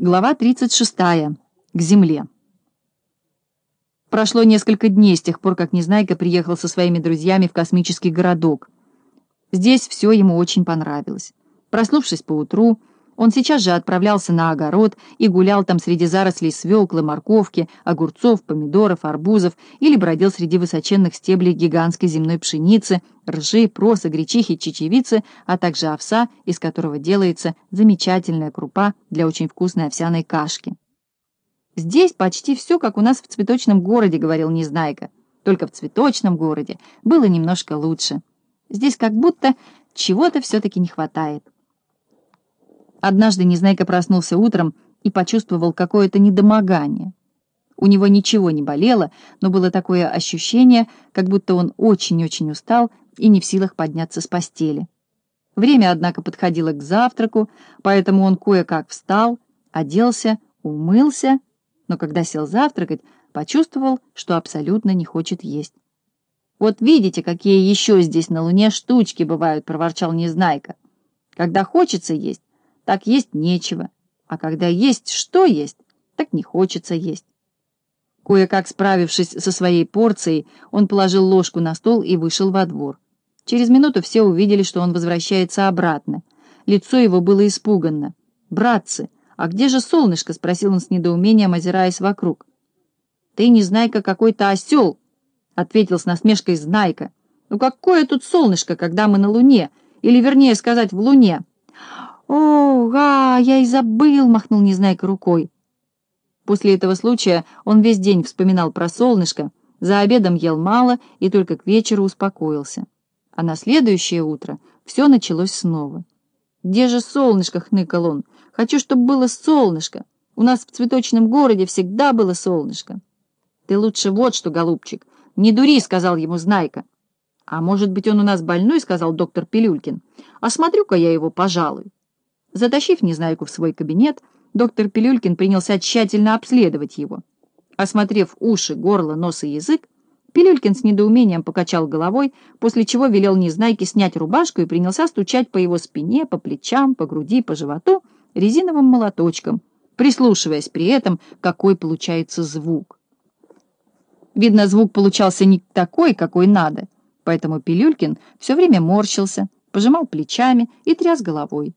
Глава 36. К земле. Прошло несколько дней с тех пор, как Незнайка приехал со своими друзьями в космический городок. Здесь все ему очень понравилось. Проснувшись поутру, он сейчас же отправлялся на огород и гулял там среди зарослей свеклы, морковки, огурцов, помидоров, арбузов или бродил среди высоченных стеблей гигантской земной пшеницы, ржи, проса, гречихи, чечевицы, а также овса, из которого делается замечательная крупа для очень вкусной овсяной кашки. «Здесь почти все, как у нас в цветочном городе», — говорил Незнайка. «Только в цветочном городе было немножко лучше. Здесь как будто чего-то все-таки не хватает». Однажды Незнайка проснулся утром и почувствовал какое-то недомогание. У него ничего не болело, но было такое ощущение, как будто он очень-очень устал и не в силах подняться с постели. Время, однако, подходило к завтраку, поэтому он кое-как встал, оделся, умылся, но когда сел завтракать, почувствовал, что абсолютно не хочет есть. «Вот видите, какие еще здесь на Луне штучки бывают», — проворчал Незнайка. «Когда хочется есть, так есть нечего, а когда есть что есть, так не хочется есть. Кое-как справившись со своей порцией, он положил ложку на стол и вышел во двор. Через минуту все увидели, что он возвращается обратно. Лицо его было испуганно. «Братцы, а где же солнышко?» — спросил он с недоумением, озираясь вокруг. «Ты не знайка какой-то осел!» — ответил с насмешкой Знайка. «Ну какое тут солнышко, когда мы на Луне? Или, вернее сказать, в Луне?» «О, га, я и забыл!» — махнул Незнайка рукой. После этого случая он весь день вспоминал про солнышко, за обедом ел мало и только к вечеру успокоился. А на следующее утро все началось снова. «Где же солнышко?» — хныкал он. «Хочу, чтобы было солнышко. У нас в цветочном городе всегда было солнышко». «Ты лучше вот что, голубчик, не дури», — сказал ему Знайка. «А может быть, он у нас больной?» — сказал доктор Пилюлькин. «Осмотрю-ка я его, пожалуй». Затащив Незнайку в свой кабинет, доктор Пилюлькин принялся тщательно обследовать его. Осмотрев уши, горло, нос и язык, Пилюлькин с недоумением покачал головой, после чего велел Незнайке снять рубашку и принялся стучать по его спине, по плечам, по груди, по животу резиновым молоточком, прислушиваясь при этом, какой получается звук. Видно, звук получался не такой, какой надо, поэтому Пилюлькин все время морщился, пожимал плечами и тряс головой.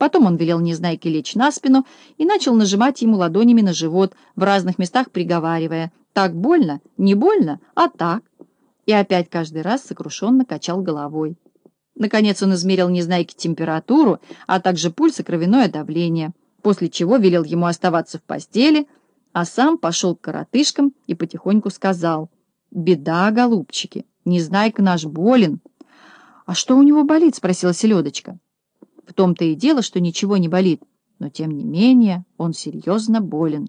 Потом он велел Незнайке лечь на спину и начал нажимать ему ладонями на живот, в разных местах приговаривая «Так больно? Не больно? А так?» И опять каждый раз сокрушенно качал головой. Наконец он измерил Незнайке температуру, а также пульс и кровяное давление, после чего велел ему оставаться в постели, а сам пошел к коротышкам и потихоньку сказал «Беда, голубчики, Незнайка наш болен». «А что у него болит?» — спросила Селедочка. В том-то и дело, что ничего не болит, но тем не менее он серьезно болен.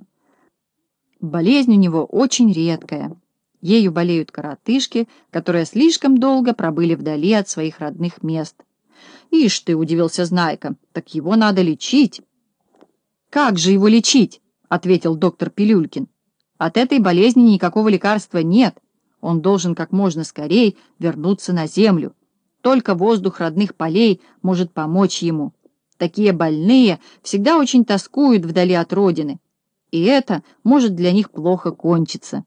Болезнь у него очень редкая. Ею болеют коротышки, которые слишком долго пробыли вдали от своих родных мест. «Ишь ты!» — удивился Знайка. «Так его надо лечить!» «Как же его лечить?» — ответил доктор Пилюлькин. «От этой болезни никакого лекарства нет. Он должен как можно скорее вернуться на землю. Только воздух родных полей может помочь ему. Такие больные всегда очень тоскуют вдали от родины, и это может для них плохо кончиться.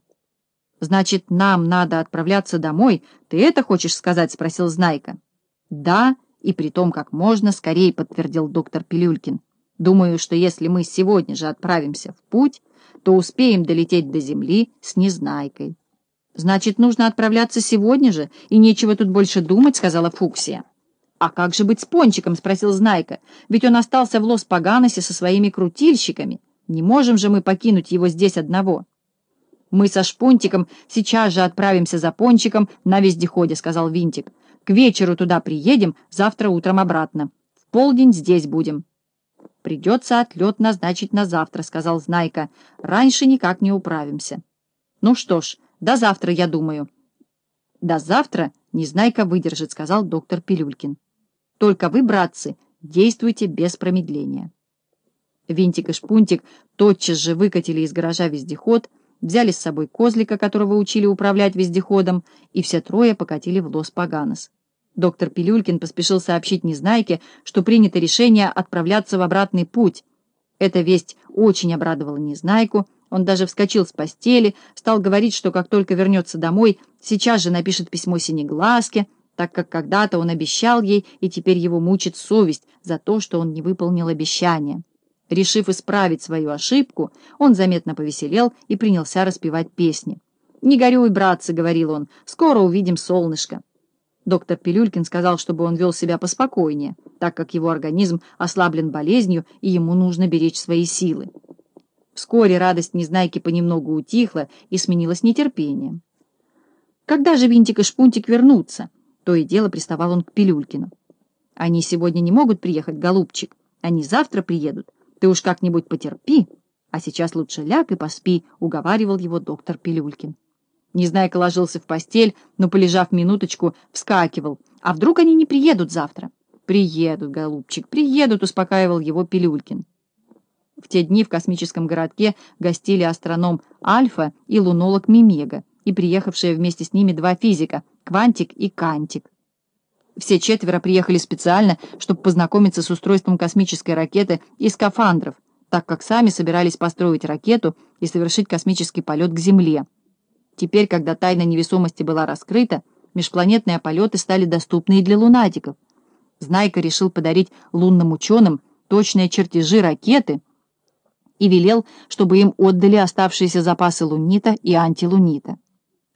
«Значит, нам надо отправляться домой, ты это хочешь сказать?» — спросил Знайка. «Да, и при том как можно скорее», — подтвердил доктор Пилюлькин. «Думаю, что если мы сегодня же отправимся в путь, то успеем долететь до земли с Незнайкой». «Значит, нужно отправляться сегодня же, и нечего тут больше думать», — сказала Фуксия. «А как же быть с Пончиком?» — спросил Знайка. «Ведь он остался в Лос-Паганосе со своими крутильщиками. Не можем же мы покинуть его здесь одного». «Мы со Шпунтиком сейчас же отправимся за Пончиком на вездеходе», — сказал Винтик. «К вечеру туда приедем, завтра утром обратно. В полдень здесь будем». «Придется отлет назначить на завтра», — сказал Знайка. «Раньше никак не управимся». «Ну что ж», до завтра, я думаю. До завтра Незнайка выдержит, сказал доктор Пилюлькин. Только вы, братцы, действуйте без промедления. Винтик и Шпунтик тотчас же выкатили из гаража вездеход, взяли с собой козлика, которого учили управлять вездеходом, и все трое покатили в Лос-Паганос. Доктор Пилюлькин поспешил сообщить Незнайке, что принято решение отправляться в обратный путь, Эта весть очень обрадовала Незнайку, он даже вскочил с постели, стал говорить, что как только вернется домой, сейчас же напишет письмо Синеглазке, так как когда-то он обещал ей, и теперь его мучит совесть за то, что он не выполнил обещание. Решив исправить свою ошибку, он заметно повеселел и принялся распевать песни. «Не горюй, братцы», — говорил он, — «скоро увидим солнышко». Доктор Пилюлькин сказал, чтобы он вел себя поспокойнее, так как его организм ослаблен болезнью, и ему нужно беречь свои силы. Вскоре радость Незнайки понемногу утихла и сменилась нетерпением. Когда же Винтик и Шпунтик вернутся? То и дело приставал он к Пилюлькину. Они сегодня не могут приехать, голубчик. Они завтра приедут. Ты уж как-нибудь потерпи. А сейчас лучше ляг и поспи, — уговаривал его доктор Пилюлькин. Незнайка ложился в постель, но, полежав минуточку, вскакивал. А вдруг они не приедут завтра? «Приедут, голубчик, приедут», — успокаивал его Пилюлькин. В те дни в космическом городке гостили астроном Альфа и лунолог Мимега и приехавшие вместе с ними два физика — Квантик и Кантик. Все четверо приехали специально, чтобы познакомиться с устройством космической ракеты и скафандров, так как сами собирались построить ракету и совершить космический полет к Земле. Теперь, когда тайна невесомости была раскрыта, межпланетные полеты стали доступны и для лунатиков. Знайка решил подарить лунным ученым точные чертежи ракеты и велел, чтобы им отдали оставшиеся запасы лунита и антилунита.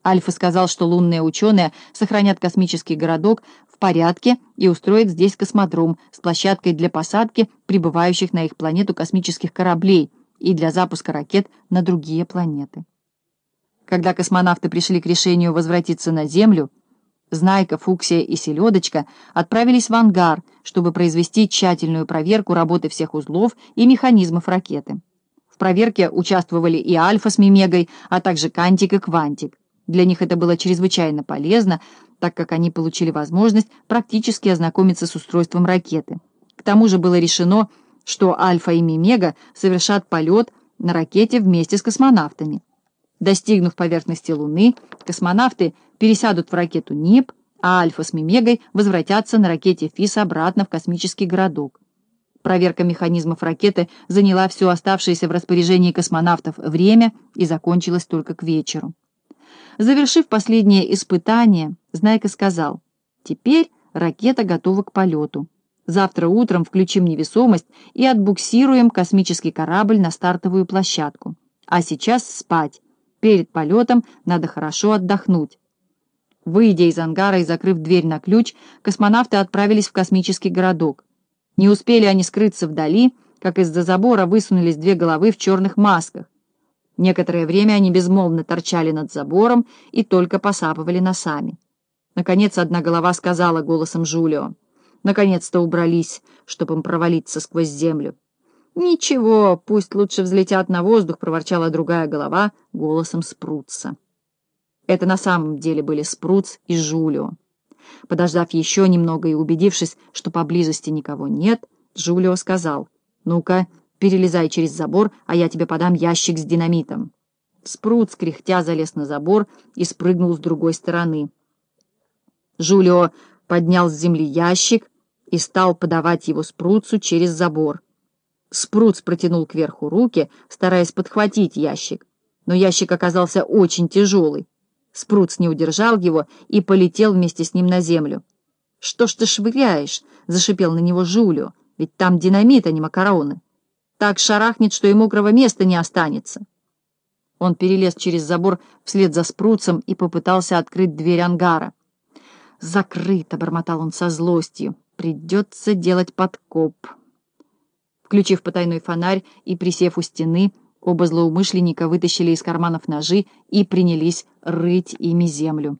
Альфа сказал, что лунные ученые сохранят космический городок в порядке и устроят здесь космодром с площадкой для посадки прибывающих на их планету космических кораблей и для запуска ракет на другие планеты. Когда космонавты пришли к решению возвратиться на Землю, Знайка, Фуксия и Селедочка отправились в ангар, чтобы произвести тщательную проверку работы всех узлов и механизмов ракеты. В проверке участвовали и Альфа с Мимегой, а также Кантик и Квантик. Для них это было чрезвычайно полезно, так как они получили возможность практически ознакомиться с устройством ракеты. К тому же было решено, что Альфа и Мимега совершат полет на ракете вместе с космонавтами. Достигнув поверхности Луны, космонавты пересядут в ракету НИП, а Альфа с Мимегой возвратятся на ракете ФИС обратно в космический городок. Проверка механизмов ракеты заняла все оставшееся в распоряжении космонавтов время и закончилась только к вечеру. Завершив последнее испытание, Знайка сказал, «Теперь ракета готова к полету. Завтра утром включим невесомость и отбуксируем космический корабль на стартовую площадку. А сейчас спать. Перед полетом надо хорошо отдохнуть. Выйдя из ангара и закрыв дверь на ключ, космонавты отправились в космический городок. Не успели они скрыться вдали, как из-за забора высунулись две головы в черных масках. Некоторое время они безмолвно торчали над забором и только посапывали носами. Наконец одна голова сказала голосом Жулио. «Наконец-то убрались, чтобы им провалиться сквозь землю». «Ничего, пусть лучше взлетят на воздух», — проворчала другая голова голосом Спрутса. Это на самом деле были Спруц и Жулио. Подождав еще немного и убедившись, что поблизости никого нет, Жулио сказал, «Ну-ка, перелезай через забор, а я тебе подам ящик с динамитом». Спрут, скряхтя, залез на забор и спрыгнул с другой стороны. Жулио поднял с земли ящик и стал подавать его Спруцу через забор. Спруц протянул кверху руки, стараясь подхватить ящик, но ящик оказался очень тяжелый. Спруц не удержал его и полетел вместе с ним на землю. «Что ж ты швыряешь?» — зашипел на него Жулио. «Ведь там динамит, а не макароны. Так шарахнет, что и мокрого места не останется». Он перелез через забор вслед за Спруцем и попытался открыть дверь ангара. «Закрыто!» — бормотал он со злостью. «Придется делать подкоп». Включив потайной фонарь и присев у стены, оба злоумышленника вытащили из карманов ножи и принялись рыть ими землю.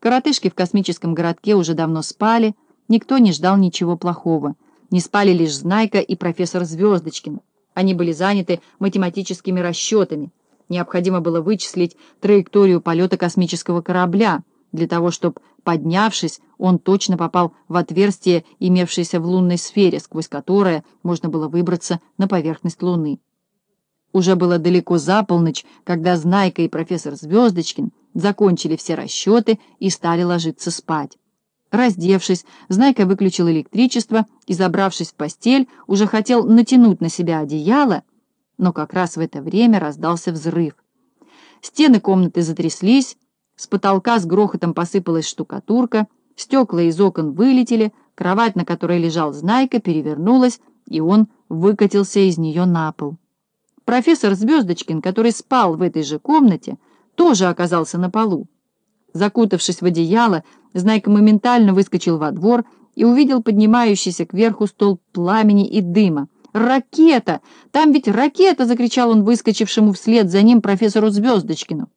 Коротышки в космическом городке уже давно спали, никто не ждал ничего плохого. Не спали лишь Знайка и профессор Звездочкин. Они были заняты математическими расчетами. Необходимо было вычислить траекторию полета космического корабля — для того, чтобы, поднявшись, он точно попал в отверстие, имевшееся в лунной сфере, сквозь которое можно было выбраться на поверхность Луны. Уже было далеко за полночь, когда Знайка и профессор Звездочкин закончили все расчеты и стали ложиться спать. Раздевшись, Знайка выключил электричество и, забравшись в постель, уже хотел натянуть на себя одеяло, но как раз в это время раздался взрыв. Стены комнаты затряслись, с потолка с грохотом посыпалась штукатурка, стекла из окон вылетели, кровать, на которой лежал Знайка, перевернулась, и он выкатился из нее на пол. Профессор Звездочкин, который спал в этой же комнате, тоже оказался на полу. Закутавшись в одеяло, Знайка моментально выскочил во двор и увидел поднимающийся кверху столб пламени и дыма. «Ракета! Там ведь ракета!» — закричал он выскочившему вслед за ним профессору Звездочкину.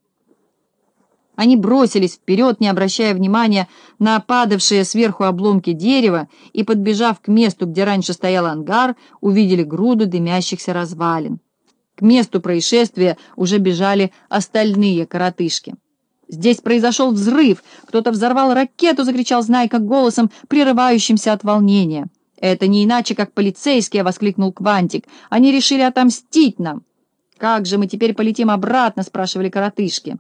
Они бросились вперед, не обращая внимания на падавшие сверху обломки дерева, и, подбежав к месту, где раньше стоял ангар, увидели груду дымящихся развалин. К месту происшествия уже бежали остальные коротышки. «Здесь произошел взрыв! Кто-то взорвал ракету!» — закричал Знайка голосом, прерывающимся от волнения. «Это не иначе, как полицейские!» — воскликнул Квантик. «Они решили отомстить нам!» «Как же мы теперь полетим обратно?» — спрашивали коротышки.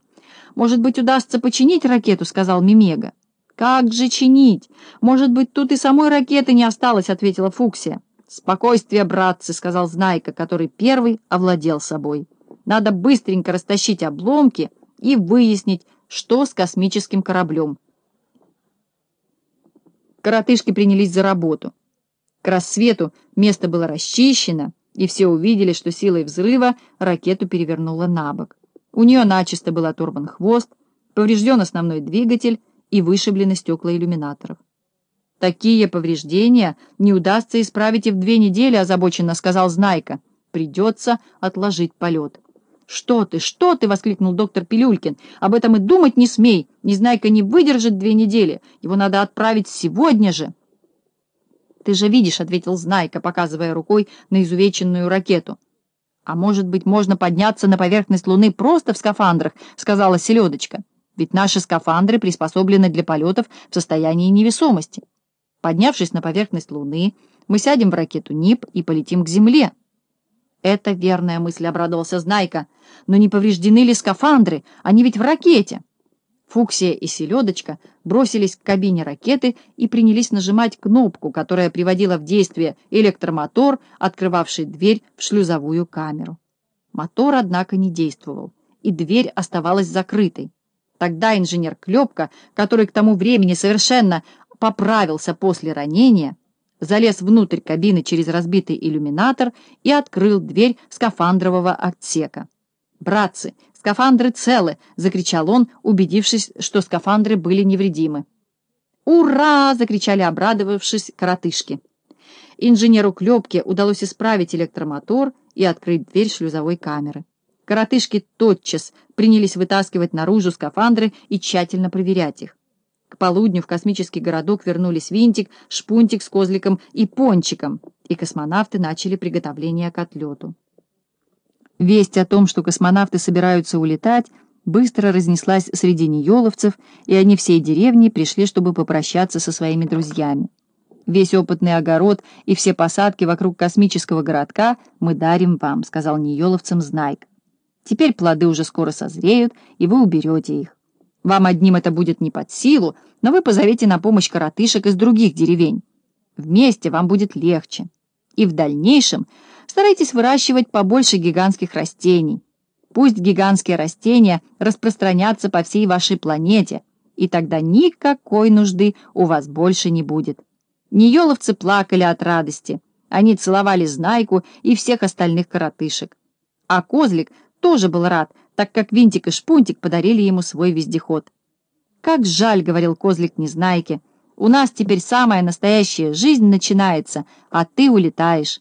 «Может быть, удастся починить ракету?» — сказал Мимега. «Как же чинить? Может быть, тут и самой ракеты не осталось?» — ответила Фуксия. «Спокойствие, братцы!» — сказал Знайка, который первый овладел собой. «Надо быстренько растащить обломки и выяснить, что с космическим кораблем. Коротышки принялись за работу. К рассвету место было расчищено, и все увидели, что силой взрыва ракету перевернуло на бок. У нее начисто был оторван хвост, поврежден основной двигатель и вышиблены стекла иллюминаторов. «Такие повреждения не удастся исправить и в две недели», — озабоченно сказал Знайка. «Придется отложить полет». «Что ты, что ты!» — воскликнул доктор Пилюлькин. «Об этом и думать не смей! Незнайка не выдержит две недели! Его надо отправить сегодня же!» «Ты же видишь», — ответил Знайка, показывая рукой на изувеченную ракету. «А может быть, можно подняться на поверхность Луны просто в скафандрах», — сказала Селедочка. «Ведь наши скафандры приспособлены для полетов в состоянии невесомости. Поднявшись на поверхность Луны, мы сядем в ракету НИП и полетим к Земле». «Это верная мысль», — обрадовался Знайка. «Но не повреждены ли скафандры? Они ведь в ракете». Фуксия и Селедочка бросились к кабине ракеты и принялись нажимать кнопку, которая приводила в действие электромотор, открывавший дверь в шлюзовую камеру. Мотор, однако, не действовал, и дверь оставалась закрытой. Тогда инженер Клепка, который к тому времени совершенно поправился после ранения, залез внутрь кабины через разбитый иллюминатор и открыл дверь скафандрового отсека. «Братцы, скафандры целы!» — закричал он, убедившись, что скафандры были невредимы. «Ура!» — закричали, обрадовавшись, коротышки. Инженеру Клепке удалось исправить электромотор и открыть дверь шлюзовой камеры. Коротышки тотчас принялись вытаскивать наружу скафандры и тщательно проверять их. Полудню в космический городок вернулись Винтик, Шпунтик с Козликом и Пончиком, и космонавты начали приготовление к отлету. Весть о том, что космонавты собираются улетать, быстро разнеслась среди нееловцев, и они всей деревни пришли, чтобы попрощаться со своими друзьями. «Весь опытный огород и все посадки вокруг космического городка мы дарим вам», — сказал нееловцам Знайк. «Теперь плоды уже скоро созреют, и вы уберете их. Вам одним это будет не под силу, но вы позовете на помощь коротышек из других деревень. Вместе вам будет легче. И в дальнейшем старайтесь выращивать побольше гигантских растений. Пусть гигантские растения распространятся по всей вашей планете, и тогда никакой нужды у вас больше не будет. Нееловцы плакали от радости. Они целовали Знайку и всех остальных коротышек. А Козлик тоже был рад, так как Винтик и Шпунтик подарили ему свой вездеход. «Как жаль», — говорил Козлик Незнайке, — «у нас теперь самая настоящая жизнь начинается, а ты улетаешь».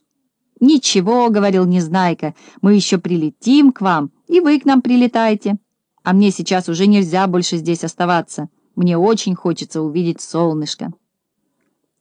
«Ничего», — говорил Незнайка, — «мы еще прилетим к вам, и вы к нам прилетайте. А мне сейчас уже нельзя больше здесь оставаться. Мне очень хочется увидеть солнышко».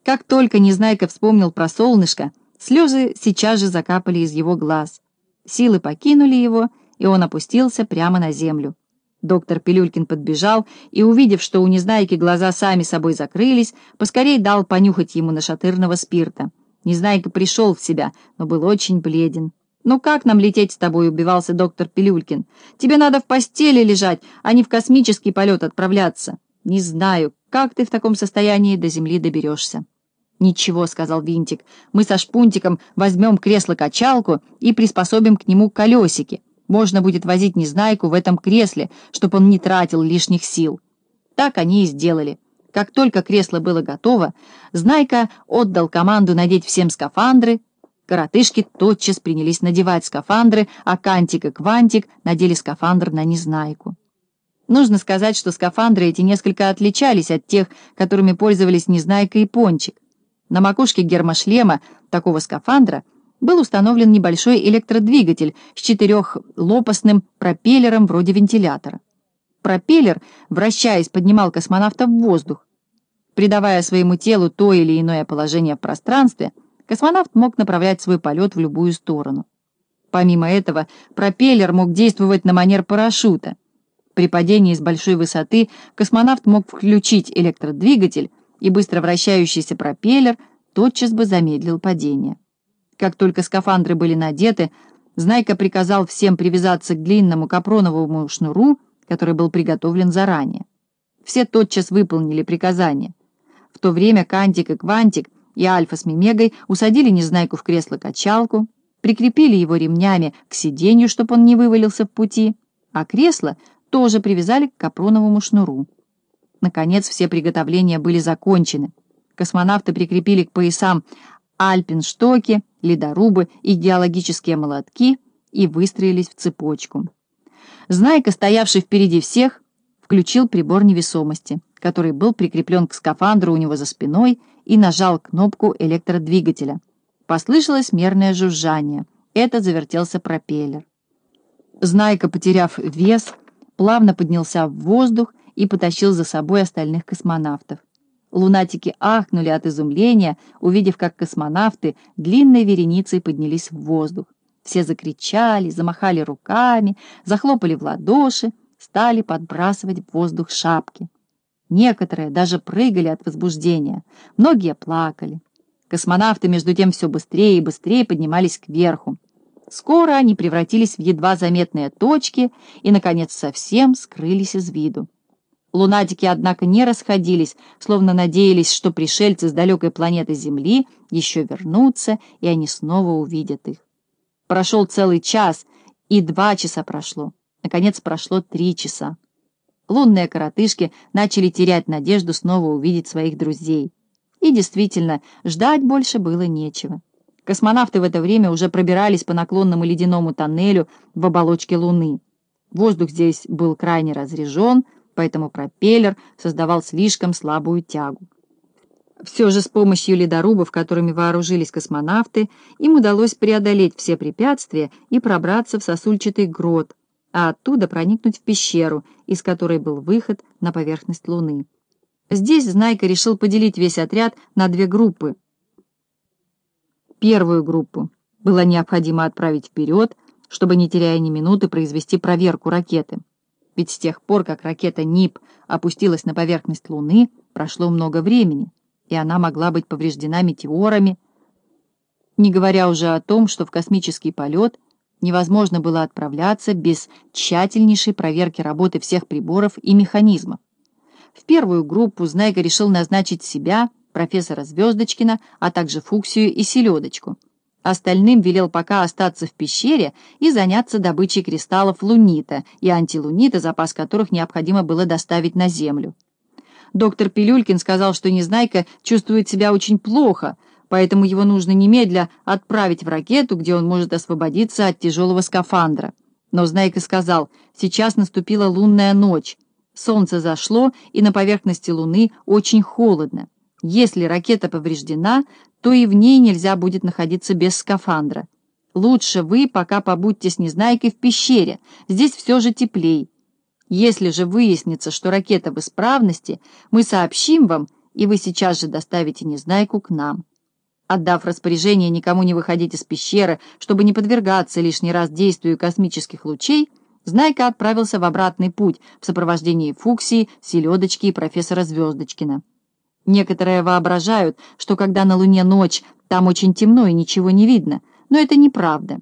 Как только Незнайка вспомнил про солнышко, слезы сейчас же закапали из его глаз. Силы покинули его, и он опустился прямо на землю. Доктор Пилюлькин подбежал и, увидев, что у Незнайки глаза сами собой закрылись, поскорей дал понюхать ему нашатырного спирта. Незнайка пришел в себя, но был очень бледен. «Ну как нам лететь с тобой?» — убивался доктор Пилюлькин. «Тебе надо в постели лежать, а не в космический полет отправляться». «Не знаю, Как ты в таком состоянии до земли доберешься?» «Ничего», — сказал Винтик, — «мы со Шпунтиком возьмем кресло-качалку и приспособим к нему колесики. Можно будет возить Незнайку в этом кресле, чтобы он не тратил лишних сил». Так они и сделали. Как только кресло было готово, Знайка отдал команду надеть всем скафандры. Коротышки тотчас принялись надевать скафандры, а Кантик и Квантик надели скафандр на Незнайку. Нужно сказать, что скафандры эти несколько отличались от тех, которыми пользовались Незнайка и Пончик. На макушке гермошлема такого скафандра был установлен небольшой электродвигатель с четырехлопастным пропеллером вроде вентилятора. Пропеллер, вращаясь, поднимал космонавта в воздух. Придавая своему телу то или иное положение в пространстве, космонавт мог направлять свой полет в любую сторону. Помимо этого, пропеллер мог действовать на манер парашюта. При падении с большой высоты космонавт мог включить электродвигатель, и быстро вращающийся пропеллер тотчас бы замедлил падение. Как только скафандры были надеты, Знайка приказал всем привязаться к длинному капроновому шнуру, который был приготовлен заранее. Все тотчас выполнили приказание. В то время Кантик и Квантик и Альфа с Мимегой усадили Незнайку в кресло-качалку, прикрепили его ремнями к сиденью, чтобы он не вывалился в пути, а кресло тоже привязали к капроновому шнуру. Наконец все приготовления были закончены. Космонавты прикрепили к поясам альпинштоки, ледорубы и геологические молотки и выстроились в цепочку. Знайка, стоявший впереди всех, включил прибор невесомости, который был прикреплен к скафандру у него за спиной и нажал кнопку электродвигателя. Послышалось мерное жужжание. Это завертелся пропеллер. Знайка, потеряв вес, плавно поднялся в воздух и потащил за собой остальных космонавтов. Лунатики ахнули от изумления, увидев, как космонавты длинной вереницей поднялись в воздух. Все закричали, замахали руками, захлопали в ладоши, стали подбрасывать в воздух шапки. Некоторые даже прыгали от возбуждения, многие плакали. Космонавты, между тем, все быстрее и быстрее поднимались кверху. Скоро они превратились в едва заметные точки и, наконец, совсем скрылись из виду. Лунатики, однако, не расходились, словно надеялись, что пришельцы с далекой планеты Земли еще вернутся, и они снова увидят их. Прошел целый час, и два часа прошло. Наконец, прошло три часа. Лунные коротышки начали терять надежду снова увидеть своих друзей. И действительно, ждать больше было нечего. Космонавты в это время уже пробирались по наклонному ледяному тоннелю в оболочке Луны. Воздух здесь был крайне разрежен, поэтому пропеллер создавал слишком слабую тягу. Все же с помощью ледорубов, которыми вооружились космонавты, им удалось преодолеть все препятствия и пробраться в сосульчатый грот, а оттуда проникнуть в пещеру, из которой был выход на поверхность Луны. Здесь Знайка решил поделить весь отряд на две группы. Первую группу было необходимо отправить вперед, чтобы, не теряя ни минуты, произвести проверку ракеты. Ведь с тех пор, как ракета НИП опустилась на поверхность Луны, прошло много времени, и она могла быть повреждена метеорами, не говоря уже о том, что в космический полет невозможно было отправляться без тщательнейшей проверки работы всех приборов и механизмов. В первую группу Знайка решил назначить себя, профессора Звездочкина, а также Фуксию и Селедочку — Остальным велел пока остаться в пещере и заняться добычей кристаллов лунита и антилунита, запас которых необходимо было доставить на Землю. Доктор Пилюлькин сказал, что Незнайка чувствует себя очень плохо, поэтому его нужно немедля отправить в ракету, где он может освободиться от тяжелого скафандра. Но Знайка сказал, сейчас наступила лунная ночь. Солнце зашло, и на поверхности Луны очень холодно. Если ракета повреждена, то и в ней нельзя будет находиться без скафандра. Лучше вы пока побудьте с Незнайкой в пещере, здесь все же теплей. Если же выяснится, что ракета в исправности, мы сообщим вам, и вы сейчас же доставите Незнайку к нам. Отдав распоряжение никому не выходить из пещеры, чтобы не подвергаться лишний раз действию космических лучей, Знайка отправился в обратный путь в сопровождении Фуксии, Селедочки и профессора Звездочкина. Некоторые воображают, что когда на Луне ночь, там очень темно и ничего не видно, но это неправда.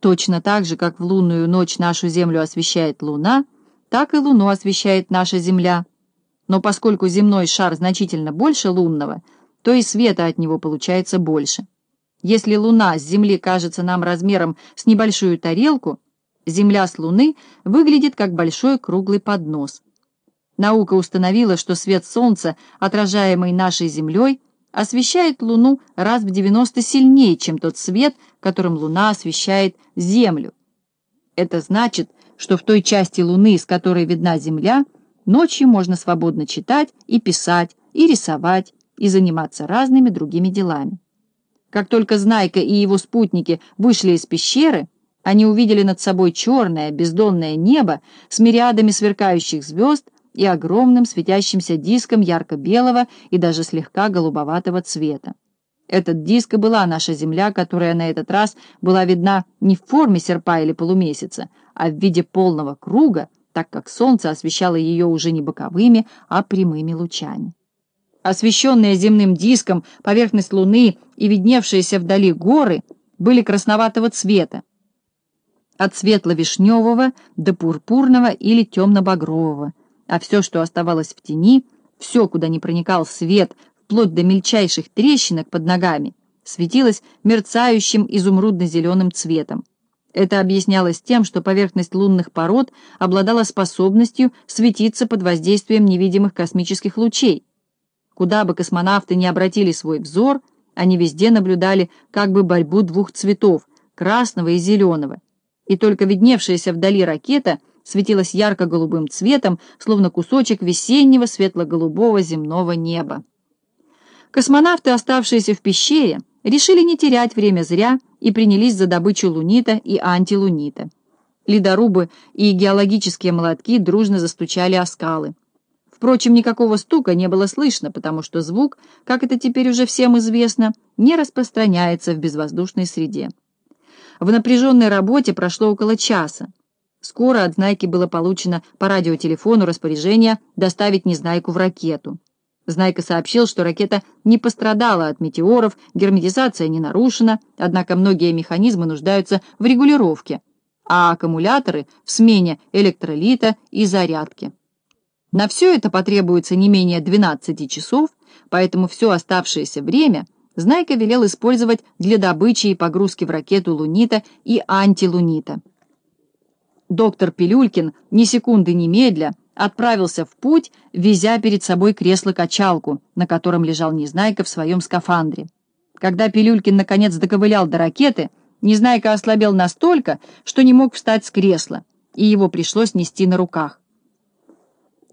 Точно так же, как в лунную ночь нашу Землю освещает Луна, так и Луну освещает наша Земля. Но поскольку земной шар значительно больше лунного, то и света от него получается больше. Если Луна с Земли кажется нам размером с небольшую тарелку, Земля с Луны выглядит как большой круглый поднос. Наука установила, что свет Солнца, отражаемый нашей Землей, освещает Луну раз в 90 сильнее, чем тот свет, которым Луна освещает Землю. Это значит, что в той части Луны, с которой видна Земля, ночью можно свободно читать и писать, и рисовать, и заниматься разными другими делами. Как только Знайка и его спутники вышли из пещеры, они увидели над собой черное бездонное небо с мириадами сверкающих звезд и огромным светящимся диском ярко-белого и даже слегка голубоватого цвета. Этот диск и была наша Земля, которая на этот раз была видна не в форме серпа или полумесяца, а в виде полного круга, так как Солнце освещало ее уже не боковыми, а прямыми лучами. Освещенные земным диском поверхность Луны и видневшиеся вдали горы были красноватого цвета, от светло-вишневого до пурпурного или темно-багрового, а все, что оставалось в тени, все, куда не проникал свет, вплоть до мельчайших трещинок под ногами, светилось мерцающим изумрудно-зеленым цветом. Это объяснялось тем, что поверхность лунных пород обладала способностью светиться под воздействием невидимых космических лучей. Куда бы космонавты ни обратили свой взор, они везде наблюдали как бы борьбу двух цветов — красного и зеленого. И только видневшаяся вдали ракета — светилась ярко-голубым цветом, словно кусочек весеннего светло-голубого земного неба. Космонавты, оставшиеся в пещере, решили не терять время зря и принялись за добычу лунита и антилунита. Ледорубы и геологические молотки дружно застучали о скалы. Впрочем, никакого стука не было слышно, потому что звук, как это теперь уже всем известно, не распространяется в безвоздушной среде. В напряженной работе прошло около часа. Скоро от Знайки было получено по радиотелефону распоряжение доставить Незнайку в ракету. Знайка сообщил, что ракета не пострадала от метеоров, герметизация не нарушена, однако многие механизмы нуждаются в регулировке, а аккумуляторы — в смене электролита и зарядки. На все это потребуется не менее 12 часов, поэтому все оставшееся время Знайка велел использовать для добычи и погрузки в ракету лунита и антилунита. Доктор Пилюлькин ни секунды не медля отправился в путь, везя перед собой кресло-качалку, на котором лежал Незнайка в своем скафандре. Когда Пилюлькин наконец доковылял до ракеты, Незнайка ослабел настолько, что не мог встать с кресла, и его пришлось нести на руках.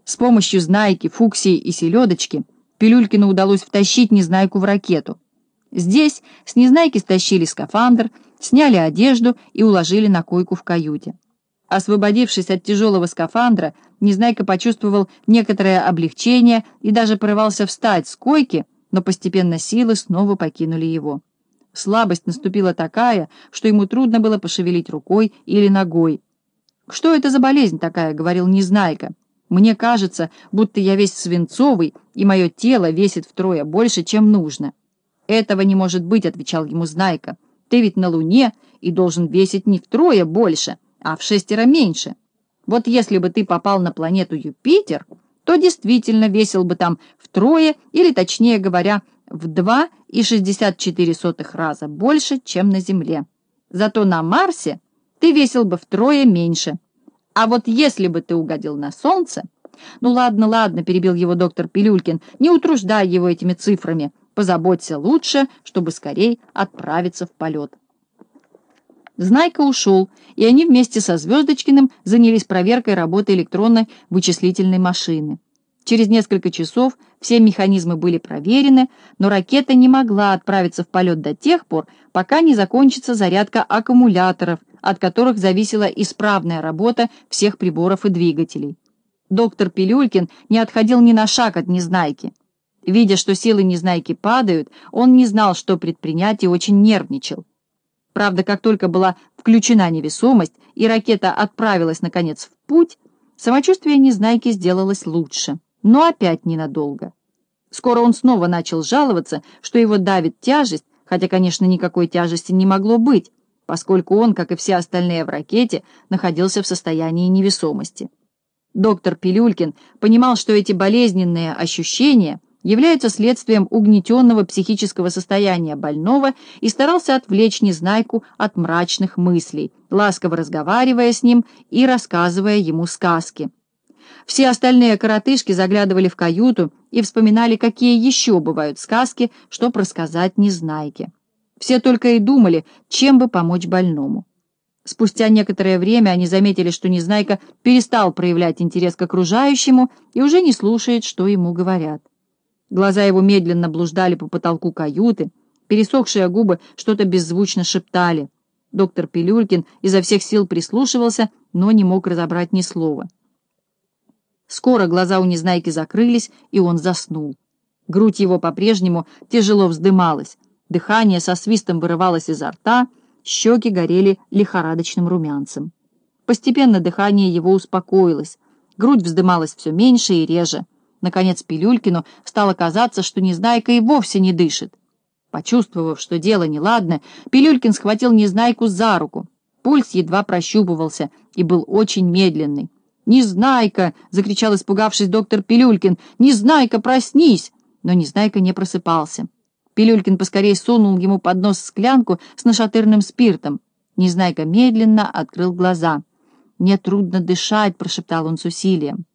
С помощью Знайки, Фуксии и Селедочки Пилюлькину удалось втащить Незнайку в ракету. Здесь с Незнайки стащили скафандр, сняли одежду и уложили на койку в каюте. Освободившись от тяжелого скафандра, Незнайка почувствовал некоторое облегчение и даже порывался встать с койки, но постепенно силы снова покинули его. Слабость наступила такая, что ему трудно было пошевелить рукой или ногой. «Что это за болезнь такая?» — говорил Незнайка. «Мне кажется, будто я весь свинцовый, и мое тело весит втрое больше, чем нужно». «Этого не может быть», — отвечал ему Знайка. «Ты ведь на Луне и должен весить не втрое больше» а в шестеро меньше. Вот если бы ты попал на планету Юпитер, то действительно весил бы там втрое, или, точнее говоря, в 2,64 раза больше, чем на Земле. Зато на Марсе ты весил бы втрое меньше. А вот если бы ты угодил на Солнце... Ну ладно, ладно, перебил его доктор Пилюлькин, не утруждай его этими цифрами. Позаботься лучше, чтобы скорее отправиться в полет. Знайка ушел, и они вместе со Звездочкиным занялись проверкой работы электронной вычислительной машины. Через несколько часов все механизмы были проверены, но ракета не могла отправиться в полет до тех пор, пока не закончится зарядка аккумуляторов, от которых зависела исправная работа всех приборов и двигателей. Доктор Пилюлькин не отходил ни на шаг от Незнайки. Видя, что силы Незнайки падают, он не знал, что предпринять и очень нервничал. Правда, как только была включена невесомость и ракета отправилась, наконец, в путь, самочувствие Незнайки сделалось лучше, но опять ненадолго. Скоро он снова начал жаловаться, что его давит тяжесть, хотя, конечно, никакой тяжести не могло быть, поскольку он, как и все остальные в ракете, находился в состоянии невесомости. Доктор Пилюлькин понимал, что эти болезненные ощущения являются следствием угнетенного психического состояния больного и старался отвлечь Незнайку от мрачных мыслей, ласково разговаривая с ним и рассказывая ему сказки. Все остальные коротышки заглядывали в каюту и вспоминали, какие еще бывают сказки, что просказать Незнайке. Все только и думали, чем бы помочь больному. Спустя некоторое время они заметили, что Незнайка перестал проявлять интерес к окружающему и уже не слушает, что ему говорят. Глаза его медленно блуждали по потолку каюты, пересохшие губы что-то беззвучно шептали. Доктор Пилюлькин изо всех сил прислушивался, но не мог разобрать ни слова. Скоро глаза у Незнайки закрылись, и он заснул. Грудь его по-прежнему тяжело вздымалась, дыхание со свистом вырывалось изо рта, щеки горели лихорадочным румянцем. Постепенно дыхание его успокоилось, грудь вздымалась все меньше и реже. Наконец Пилюлькину стало казаться, что Незнайка и вовсе не дышит. Почувствовав, что дело неладно, Пилюлькин схватил Незнайку за руку. Пульс едва прощупывался и был очень медленный. «Незнайка!» — закричал, испугавшись доктор Пилюлькин. «Незнайка, проснись!» Но Незнайка не просыпался. Пилюлькин поскорее сунул ему под нос склянку с нашатырным спиртом. Незнайка медленно открыл глаза. «Мне трудно дышать», — прошептал он с усилием.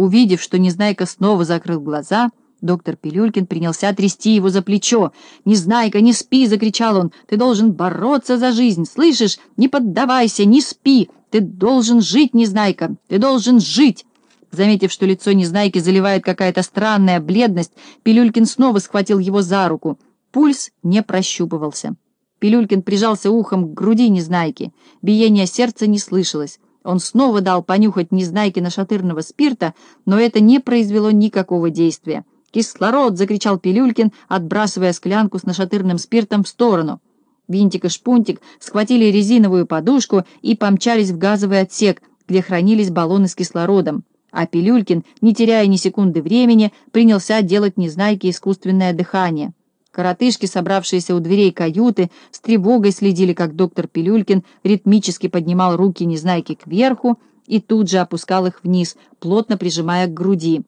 Увидев, что Незнайка снова закрыл глаза, доктор Пилюлькин принялся трясти его за плечо. «Незнайка, не спи!» — закричал он. «Ты должен бороться за жизнь, слышишь? Не поддавайся, не спи! Ты должен жить, Незнайка! Ты должен жить!» Заметив, что лицо Незнайки заливает какая-то странная бледность, Пилюлькин снова схватил его за руку. Пульс не прощупывался. Пилюлькин прижался ухом к груди Незнайки. Биение сердца не слышалось. Он снова дал понюхать Незнайке нашатырного спирта, но это не произвело никакого действия. «Кислород!» — закричал Пилюлькин, отбрасывая склянку с нашатырным спиртом в сторону. Винтик и Шпунтик схватили резиновую подушку и помчались в газовый отсек, где хранились баллоны с кислородом а Пилюлькин, не теряя ни секунды времени, принялся делать Незнайке искусственное дыхание. Коротышки, собравшиеся у дверей каюты, с тревогой следили, как доктор Пилюлькин ритмически поднимал руки Незнайки кверху и тут же опускал их вниз, плотно прижимая к груди.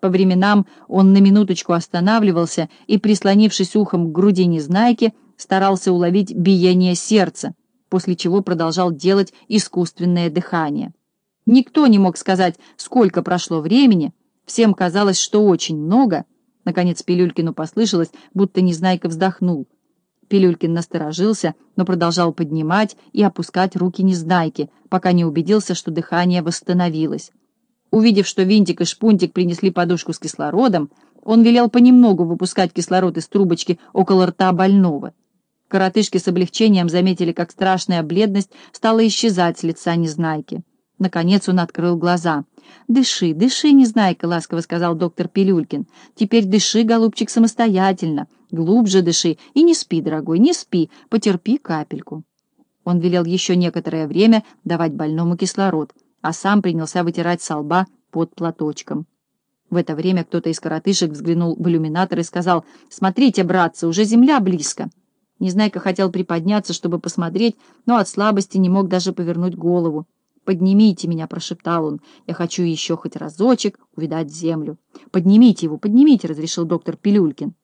По временам он на минуточку останавливался и, прислонившись ухом к груди Незнайки, старался уловить биение сердца, после чего продолжал делать искусственное дыхание. Никто не мог сказать, сколько прошло времени, всем казалось, что очень много. Наконец Пилюлькину послышалось, будто Незнайка вздохнул. Пилюлькин насторожился, но продолжал поднимать и опускать руки Незнайки, пока не убедился, что дыхание восстановилось. Увидев, что Винтик и Шпунтик принесли подушку с кислородом, он велел понемногу выпускать кислород из трубочки около рта больного. Коротышки с облегчением заметили, как страшная бледность стала исчезать с лица Незнайки. Наконец он открыл глаза. «Дыши, дыши, Незнайка», — ласково сказал доктор Пилюлькин. «Теперь дыши, голубчик, самостоятельно. Глубже дыши и не спи, дорогой, не спи. Потерпи капельку». Он велел еще некоторое время давать больному кислород, а сам принялся вытирать со лба под платочком. В это время кто-то из коротышек взглянул в иллюминатор и сказал, «Смотрите, братцы, уже земля близко». Незнайка хотел приподняться, чтобы посмотреть, но от слабости не мог даже повернуть голову. «Поднимите меня», — прошептал он. «Я хочу еще хоть разочек увидать землю». «Поднимите его, поднимите», — разрешил доктор Пилюлькин.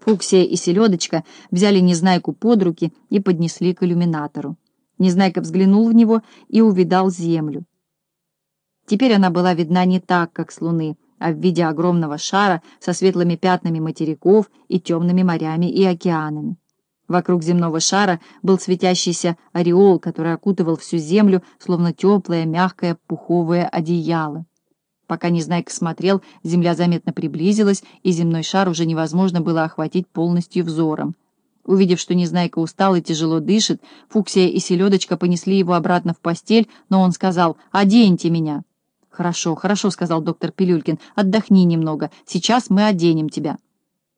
Фуксия и Селедочка взяли Незнайку под руки и поднесли к иллюминатору. Незнайка взглянул в него и увидал землю. Теперь она была видна не так, как с Луны, а в виде огромного шара со светлыми пятнами материков и темными морями и океанами. Вокруг земного шара был светящийся ореол, который окутывал всю землю, словно теплое, мягкое, пуховое одеяло. Пока Незнайка смотрел, земля заметно приблизилась, и земной шар уже невозможно было охватить полностью взором. Увидев, что Незнайка устал и тяжело дышит, Фуксия и Селедочка понесли его обратно в постель, но он сказал «Оденьте меня». «Хорошо, хорошо», — сказал доктор Пилюлькин, — «отдохни немного, сейчас мы оденем тебя».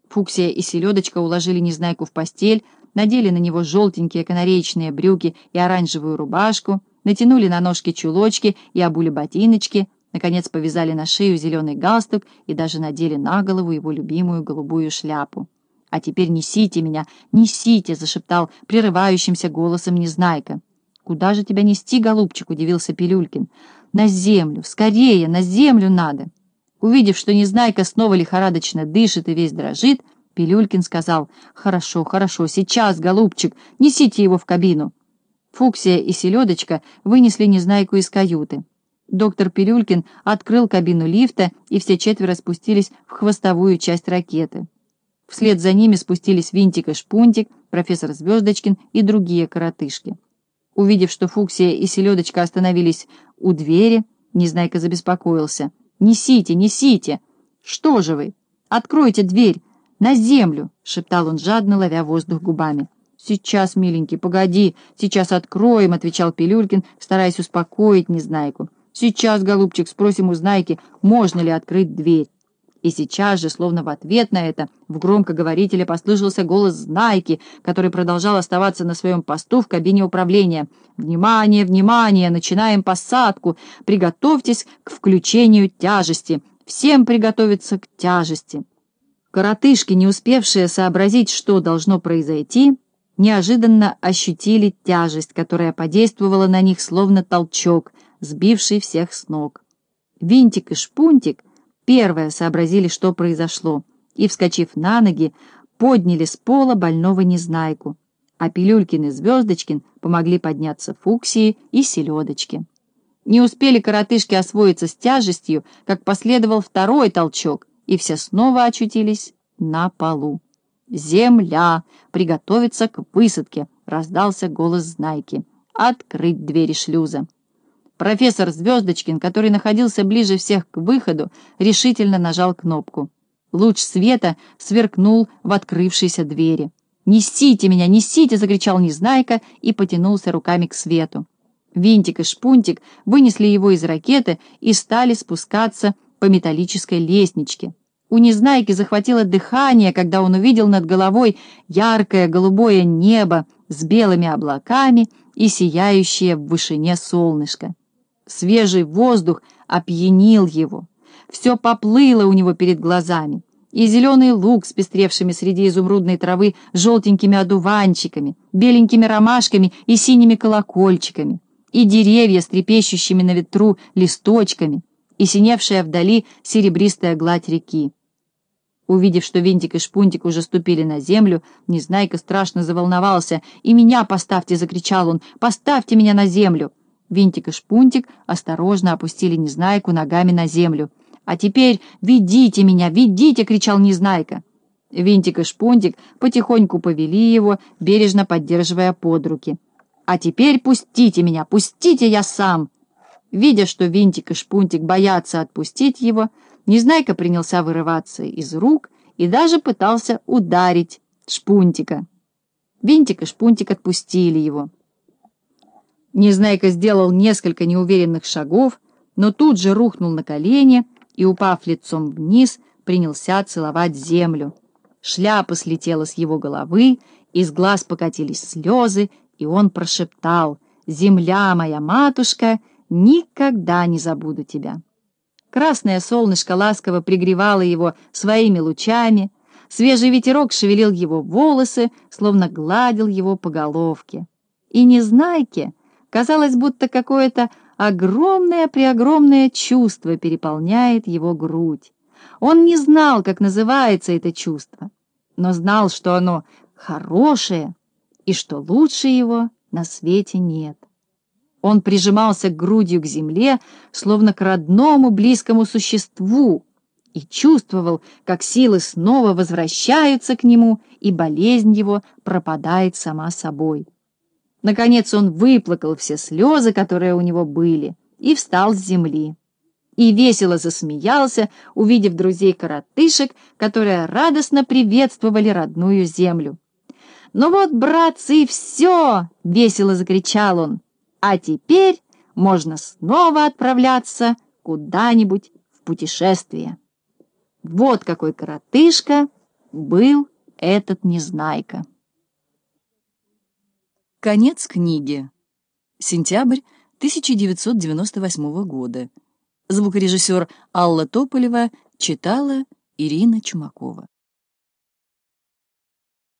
Фуксия и Селедочка уложили Незнайку в постель, надели на него желтенькие канареечные брюки и оранжевую рубашку, натянули на ножки чулочки и обули ботиночки, наконец повязали на шею зеленый галстук и даже надели на голову его любимую голубую шляпу. «А теперь несите меня, несите!» — зашептал прерывающимся голосом Незнайка. «Куда же тебя нести, голубчик?» — удивился Пилюлькин. «На землю! Скорее! На землю надо!» Увидев, что Незнайка снова лихорадочно дышит и весь дрожит, Пилюлькин сказал, «Хорошо, хорошо, сейчас, голубчик, несите его в кабину». Фуксия и Селедочка вынесли Незнайку из каюты. Доктор Пилюлькин открыл кабину лифта, и все четверо спустились в хвостовую часть ракеты. Вслед за ними спустились Винтик и Шпунтик, профессор Звездочкин и другие коротышки. Увидев, что Фуксия и Селедочка остановились у двери, Незнайка забеспокоился. «Несите, несите! Что же вы? Откройте дверь! На землю!» — шептал он жадно, ловя воздух губами. «Сейчас, миленький, погоди, сейчас откроем», — отвечал Пилюлькин, стараясь успокоить Незнайку. «Сейчас, голубчик, спросим у Знайки, можно ли открыть дверь». И сейчас же, словно в ответ на это, в громкоговорителе послышался голос Знайки, который продолжал оставаться на своем посту в кабине управления. «Внимание, внимание! Начинаем посадку! Приготовьтесь к включению тяжести! Всем приготовиться к тяжести!» Коротышки, не успевшие сообразить, что должно произойти, неожиданно ощутили тяжесть, которая подействовала на них словно толчок, сбивший всех с ног. Винтик и Шпунтик — первые сообразили, что произошло, и, вскочив на ноги, подняли с пола больного Незнайку, а Пилюлькин и Звездочкин помогли подняться Фуксии и Селедочке. Не успели коротышки освоиться с тяжестью, как последовал второй толчок, и все снова очутились на полу. «Земля! Приготовиться к высадке!» — раздался голос Знайки. «Открыть двери шлюза!» Профессор Звездочкин, который находился ближе всех к выходу, решительно нажал кнопку. Луч света сверкнул в открывшейся двери. «Несите меня, несите!» — закричал Незнайка и потянулся руками к свету. Винтик и Шпунтик вынесли его из ракеты и стали спускаться по металлической лестничке. У Незнайки захватило дыхание, когда он увидел над головой яркое голубое небо с белыми облаками и сияющее в вышине солнышко. Свежий воздух опьянил его. Все поплыло у него перед глазами. И зеленый луг с пестревшими среди изумрудной травы желтенькими одуванчиками, беленькими ромашками и синими колокольчиками, и деревья с трепещущими на ветру листочками, и синевшая вдали серебристая гладь реки. Увидев, что Винтик и Шпунтик уже ступили на землю, Незнайка страшно заволновался. «И меня поставьте!» — закричал он. «Поставьте меня на землю!» Винтик и Шпунтик осторожно опустили Незнайку ногами на землю. «А теперь ведите меня, ведите!» — кричал Незнайка. Винтик и Шпунтик потихоньку повели его, бережно поддерживая под руки. «А теперь пустите меня, пустите я сам!» Видя, что Винтик и Шпунтик боятся отпустить его, Незнайка принялся вырываться из рук и даже пытался ударить Шпунтика. Винтик и Шпунтик отпустили его. Незнайка сделал несколько неуверенных шагов, но тут же рухнул на колени и, упав лицом вниз, принялся целовать землю. Шляпа слетела с его головы, из глаз покатились слезы, и он прошептал «Земля моя матушка, никогда не забуду тебя». Красное солнышко ласково пригревало его своими лучами, свежий ветерок шевелил его волосы, словно гладил его по головке. И Незнайке Казалось, будто какое-то огромное-преогромное чувство переполняет его грудь. Он не знал, как называется это чувство, но знал, что оно хорошее и что лучше его на свете нет. Он прижимался грудью к земле, словно к родному близкому существу, и чувствовал, как силы снова возвращаются к нему, и болезнь его пропадает сама собой. Наконец он выплакал все слезы, которые у него были, и встал с земли. И весело засмеялся, увидев друзей-коротышек, которые радостно приветствовали родную землю. «Ну вот, братцы, все!» — весело закричал он. «А теперь можно снова отправляться куда-нибудь в путешествие». Вот какой коротышка был этот Незнайка. Конец книги. Сентябрь 1998 года. Звукорежиссер Алла Тополева читала Ирина Чумакова.